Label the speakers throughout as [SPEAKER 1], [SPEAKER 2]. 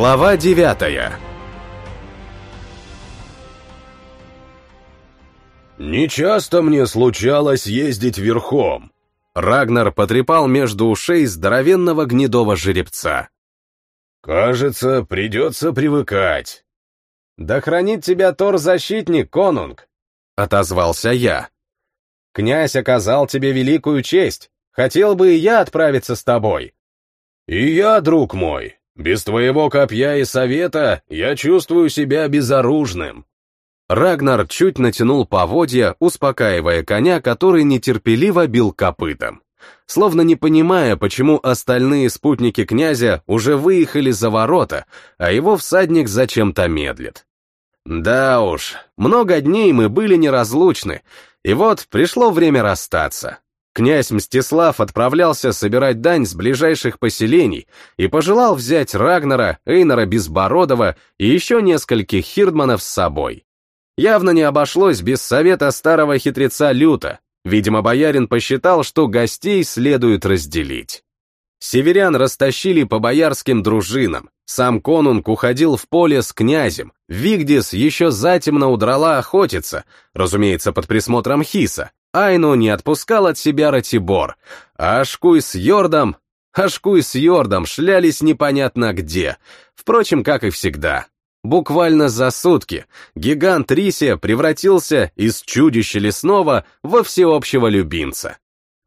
[SPEAKER 1] Глава девятая
[SPEAKER 2] «Нечасто мне случалось ездить верхом»,
[SPEAKER 1] Рагнар потрепал между ушей здоровенного гнедого жеребца.
[SPEAKER 2] «Кажется, придется привыкать».
[SPEAKER 3] «Да хранит тебя Тор-защитник, конунг!» — отозвался я. «Князь оказал тебе великую честь. Хотел бы и я отправиться с тобой».
[SPEAKER 2] «И я, друг мой. Без твоего копья и совета я чувствую себя безоружным».
[SPEAKER 1] Рагнар чуть натянул поводья, успокаивая коня, который нетерпеливо бил копытом. Словно не понимая, почему остальные спутники князя уже выехали за ворота, а его всадник зачем-то медлит. Да уж, много дней мы были неразлучны, и вот пришло время расстаться. Князь Мстислав отправлялся собирать дань с ближайших поселений и пожелал взять Рагнара, Эйнора Безбородова и еще нескольких хирдманов с собой. Явно не обошлось без совета старого хитреца Люта. Видимо, боярин посчитал, что гостей следует разделить. Северян растащили по боярским дружинам, сам конунг уходил в поле с князем, Вигдис еще затемно удрала охотиться, разумеется, под присмотром Хиса, Айну не отпускал от себя Ратибор, а Ашкуй с Йордом... Ашкуй с Йордом шлялись непонятно где, впрочем, как и всегда. Буквально за сутки гигант Рисия превратился из чудища лесного во всеобщего любимца.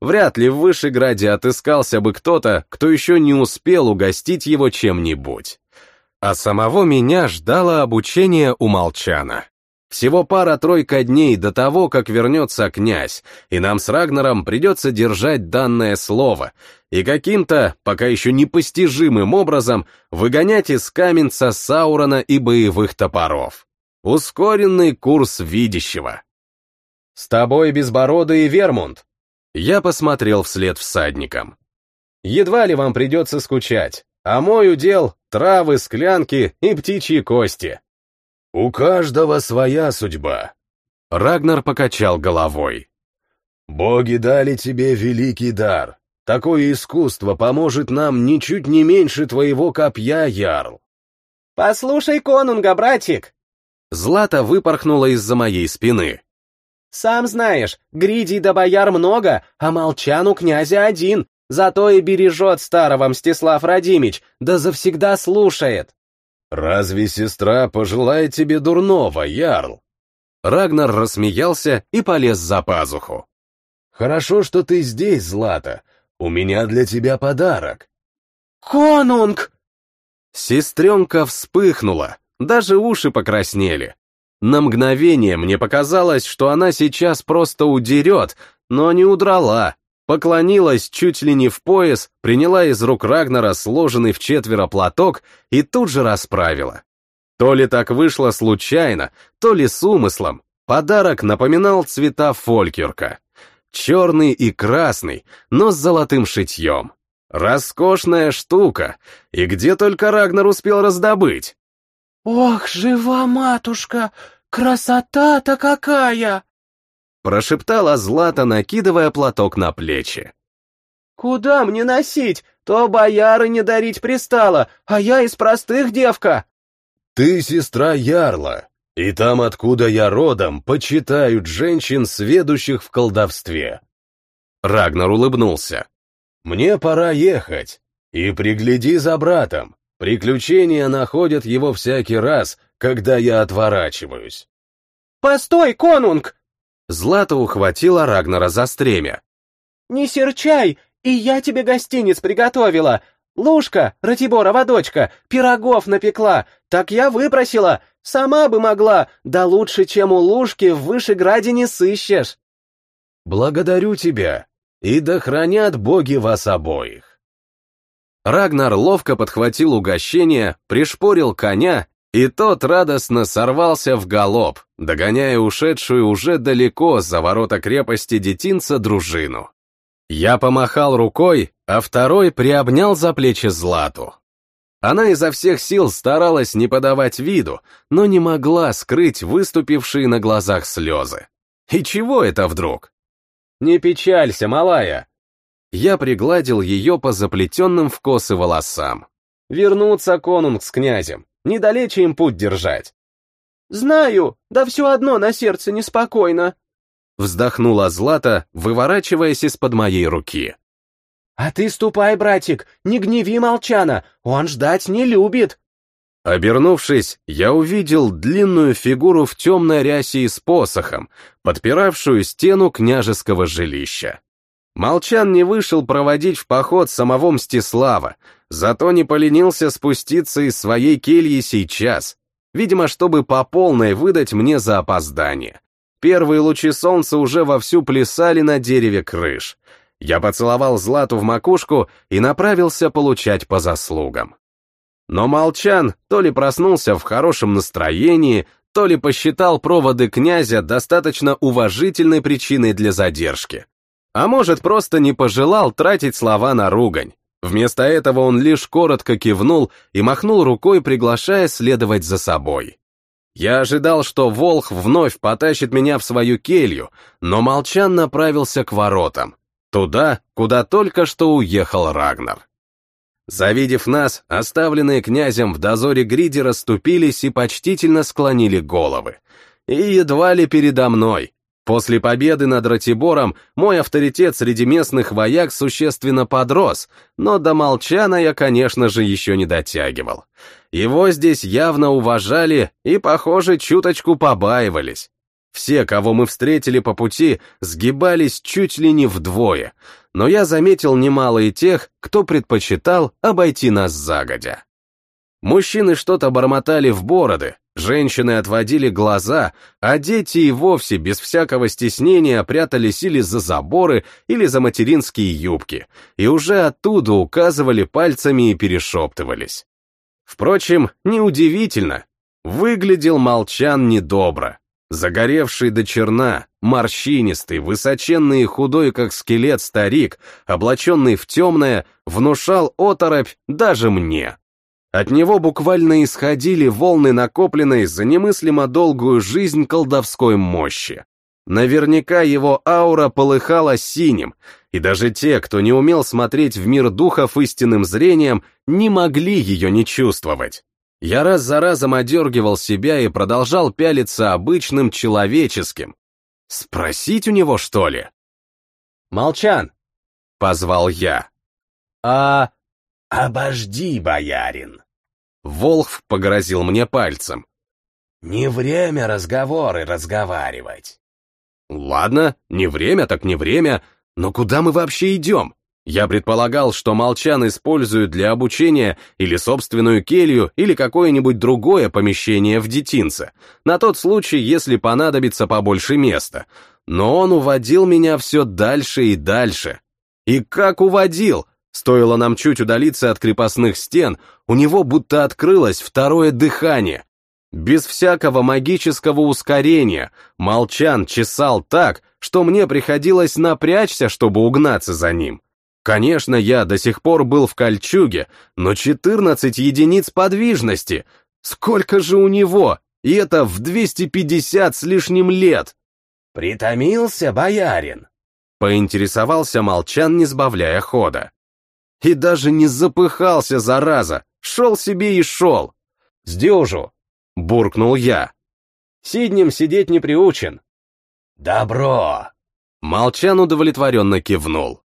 [SPEAKER 1] Вряд ли в Вышеграде отыскался бы кто-то, кто еще не успел угостить его чем-нибудь. А самого меня ждало обучение у Молчана. Всего пара-тройка дней до того, как вернется князь, и нам с Рагнаром придется держать данное слово и каким-то, пока еще непостижимым образом, выгонять из Каменца Саурона и боевых топоров. Ускоренный курс видящего.
[SPEAKER 3] «С тобой Безбородый Вермунд!»
[SPEAKER 1] Я посмотрел вслед всадникам.
[SPEAKER 3] «Едва ли вам придется скучать, а мой удел — травы, склянки и птичьи кости».
[SPEAKER 2] «У каждого своя судьба», —
[SPEAKER 1] Рагнар покачал головой.
[SPEAKER 2] «Боги дали тебе великий дар. Такое искусство поможет нам ничуть не меньше твоего копья, Ярл».
[SPEAKER 4] «Послушай конунга, братик!»
[SPEAKER 1] Злата выпорхнула из-за моей спины.
[SPEAKER 4] «Сам знаешь, гридей да бояр много, а молчан у князя один, зато и бережет старого Мстислав Радимич, да завсегда слушает».
[SPEAKER 2] «Разве сестра пожелает тебе дурного, Ярл?»
[SPEAKER 1] Рагнар рассмеялся и полез за пазуху.
[SPEAKER 2] «Хорошо, что ты здесь, Злата. У меня для тебя подарок».
[SPEAKER 4] «Конунг!»
[SPEAKER 1] Сестренка вспыхнула, даже уши покраснели. На мгновение мне показалось, что она сейчас просто удерет, но не удрала, поклонилась чуть ли не в пояс, приняла из рук Рагнара сложенный в четверо платок и тут же расправила. То ли так вышло случайно, то ли с умыслом. Подарок напоминал цвета фолькерка. Черный и красный, но с золотым шитьем. Роскошная штука, и где только Рагнар успел раздобыть.
[SPEAKER 4] «Ох, жива матушка, красота-то какая!»
[SPEAKER 1] Прошептала Злата, накидывая платок на плечи.
[SPEAKER 4] «Куда мне носить? То бояры не дарить пристало, а я из простых девка».
[SPEAKER 2] «Ты сестра Ярла, и там, откуда я родом, почитают женщин, сведущих в колдовстве».
[SPEAKER 1] Рагнар улыбнулся.
[SPEAKER 2] «Мне пора ехать, и пригляди за братом. Приключения находят его всякий раз, когда я отворачиваюсь».
[SPEAKER 4] «Постой, конунг!»
[SPEAKER 1] Злата ухватила Рагнара за стремя.
[SPEAKER 4] «Не серчай, и я тебе гостиниц приготовила. Лушка, Ратиборова дочка, пирогов напекла, так я выпросила. Сама бы могла, да лучше, чем у Лушки, в Вышеграде не сыщешь».
[SPEAKER 2] «Благодарю тебя, и да хранят боги вас обоих».
[SPEAKER 1] Рагнар ловко подхватил угощение, пришпорил коня и тот радостно сорвался в галоп, догоняя ушедшую уже далеко за ворота крепости детинца дружину. Я помахал рукой, а второй приобнял за плечи Злату. Она изо всех сил старалась не подавать виду, но не могла скрыть выступившие на глазах слезы. И чего это вдруг?
[SPEAKER 3] «Не печалься, малая!»
[SPEAKER 1] Я пригладил ее по заплетенным в косы волосам.
[SPEAKER 3] Вернуться конунг с князем, недалече им путь держать.
[SPEAKER 4] Знаю, да все одно на сердце неспокойно.
[SPEAKER 1] Вздохнула Злата, выворачиваясь из-под моей руки.
[SPEAKER 4] А ты ступай, братик, не гневи молчана, он ждать не любит.
[SPEAKER 1] Обернувшись, я увидел длинную фигуру в темной рясе и с посохом, подпиравшую стену княжеского жилища. Молчан не вышел проводить в поход самого Мстислава, зато не поленился спуститься из своей кельи сейчас, видимо, чтобы по полной выдать мне за опоздание. Первые лучи солнца уже вовсю плясали на дереве крыш. Я поцеловал Злату в макушку и направился получать по заслугам. Но Молчан то ли проснулся в хорошем настроении, то ли посчитал проводы князя достаточно уважительной причиной для задержки. А может, просто не пожелал тратить слова на ругань. Вместо этого он лишь коротко кивнул и махнул рукой, приглашая следовать за собой. Я ожидал, что Волх вновь потащит меня в свою келью, но Молчан направился к воротам, туда, куда только что уехал Рагнар. Завидев нас, оставленные князем в дозоре гриди расступились и почтительно склонили головы. И едва ли передо мной. После победы над Ратибором мой авторитет среди местных вояк существенно подрос, но до Молчана я, конечно же, еще не дотягивал. Его здесь явно уважали и, похоже, чуточку побаивались. Все, кого мы встретили по пути, сгибались чуть ли не вдвое, но я заметил немало и тех, кто предпочитал обойти нас загодя. Мужчины что-то бормотали в бороды, женщины отводили глаза, а дети и вовсе без всякого стеснения прятались или за заборы, или за материнские юбки, и уже оттуда указывали пальцами и перешептывались. Впрочем, неудивительно, выглядел Молчан недобро. Загоревший до черна, морщинистый, высоченный и худой, как скелет старик, облаченный в темное, внушал оторопь даже мне. От него буквально исходили волны накопленной за немыслимо долгую жизнь колдовской мощи. Наверняка его аура полыхала синим, и даже те, кто не умел смотреть в мир духов истинным зрением, не могли ее не чувствовать. Я раз за разом одергивал себя и продолжал пялиться обычным человеческим. Спросить у него, что ли?
[SPEAKER 3] «Молчан!» — позвал я.
[SPEAKER 2] «А...» «Обожди, боярин!»
[SPEAKER 1] Волхв погрозил мне пальцем.
[SPEAKER 2] «Не время разговоры разговаривать».
[SPEAKER 1] «Ладно, не время так не время, но куда мы вообще идем? Я предполагал, что Молчан используют для обучения или собственную келью, или какое-нибудь другое помещение в детинце, на тот случай, если понадобится побольше места. Но он уводил меня все дальше и дальше. И как уводил? Стоило нам чуть удалиться от крепостных стен, у него будто открылось второе дыхание. Без всякого магического ускорения Молчан чесал так, что мне приходилось напрячься, чтобы угнаться за ним. Конечно, я до сих пор был в кольчуге, но 14 единиц подвижности. Сколько же у него? И это в 250 с лишним лет.
[SPEAKER 2] «Притомился, боярин?»
[SPEAKER 1] Поинтересовался Молчан, не сбавляя хода. И даже не запыхался, зараза, шел себе и шел.
[SPEAKER 3] «Сдюжу!» — буркнул я. «Сиднем сидеть не приучен».
[SPEAKER 2] «Добро!»
[SPEAKER 1] Молчан удовлетворенно кивнул.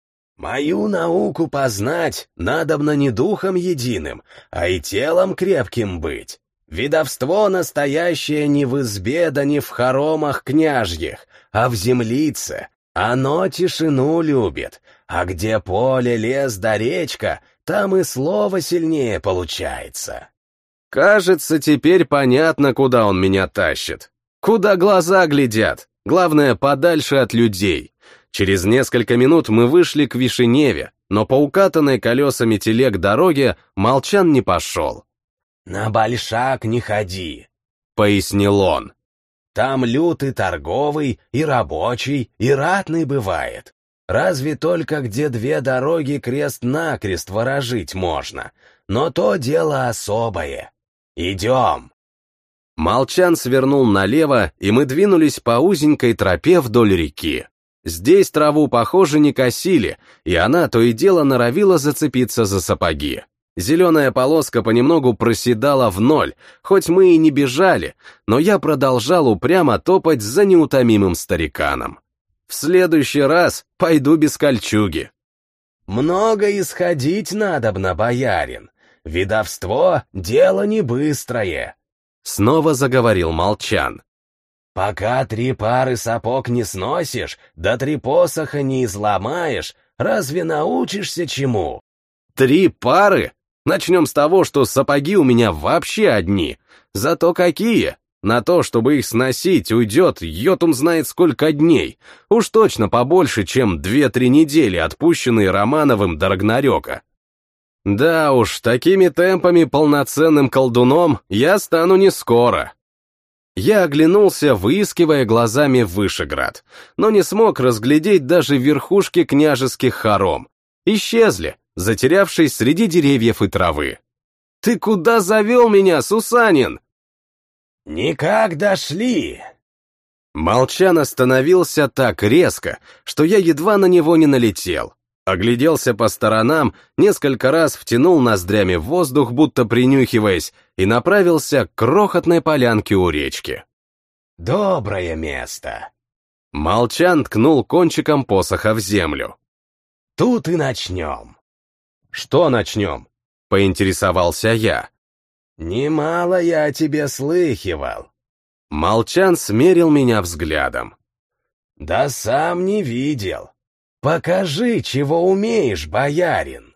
[SPEAKER 2] Мою науку познать надобно не духом единым, а и телом крепким быть. Видовство настоящее не в избе да не в хоромах княжьих, а в землице. Оно тишину любит, а где поле, лес да речка, там и слово сильнее получается.
[SPEAKER 1] Кажется, теперь понятно, куда он меня тащит. Куда глаза глядят, главное, подальше от людей. Через несколько минут мы вышли к Вишеневе, но по укатанной колесами телег дороге Молчан не пошел.
[SPEAKER 2] «На большак не ходи», —
[SPEAKER 1] пояснил он.
[SPEAKER 2] «Там лютый торговый, и рабочий, и ратный бывает. Разве только где две дороги крест-накрест ворожить можно. Но то дело особое. Идем».
[SPEAKER 1] Молчан свернул налево, и мы двинулись по узенькой тропе вдоль реки. Здесь траву, похоже, не косили, и она то и дело норовила зацепиться за сапоги. Зеленая полоска понемногу проседала в ноль, хоть мы и не бежали, но я продолжал упрямо топать за неутомимым стариканом. В следующий раз пойду без кольчуги.
[SPEAKER 2] Много исходить надобно, боярин. Видовство — дело не быстрое.
[SPEAKER 1] Снова заговорил Молчан.
[SPEAKER 2] Пока три пары сапог не сносишь, да три посоха не изломаешь, разве научишься чему?
[SPEAKER 1] Три пары? Начнем с того, что сапоги у меня вообще одни. Зато какие? На то, чтобы их сносить, уйдет, йотум знает сколько дней. Уж точно побольше, чем две-три недели, отпущенные Романовым до Рагнарёка. Да уж, такими темпами полноценным колдуном я стану не скоро. Я оглянулся, выискивая глазами Вышеград, но не смог разглядеть даже верхушки княжеских хором. Исчезли, затерявшись среди деревьев и травы. «Ты куда завел меня, Сусанин?»
[SPEAKER 2] «Никак дошли!»
[SPEAKER 1] Молчан остановился так резко, что я едва на него не налетел. Огляделся по сторонам, несколько раз втянул ноздрями в воздух, будто принюхиваясь, и направился к крохотной полянке у речки.
[SPEAKER 2] «Доброе место!»
[SPEAKER 1] Молчан ткнул кончиком посоха в землю.
[SPEAKER 2] «Тут и начнем!»
[SPEAKER 1] «Что начнем?» — поинтересовался я.
[SPEAKER 2] «Немало я о тебе слыхивал».
[SPEAKER 1] Молчан смерил меня взглядом.
[SPEAKER 2] «Да сам не видел. Покажи, чего умеешь, боярин».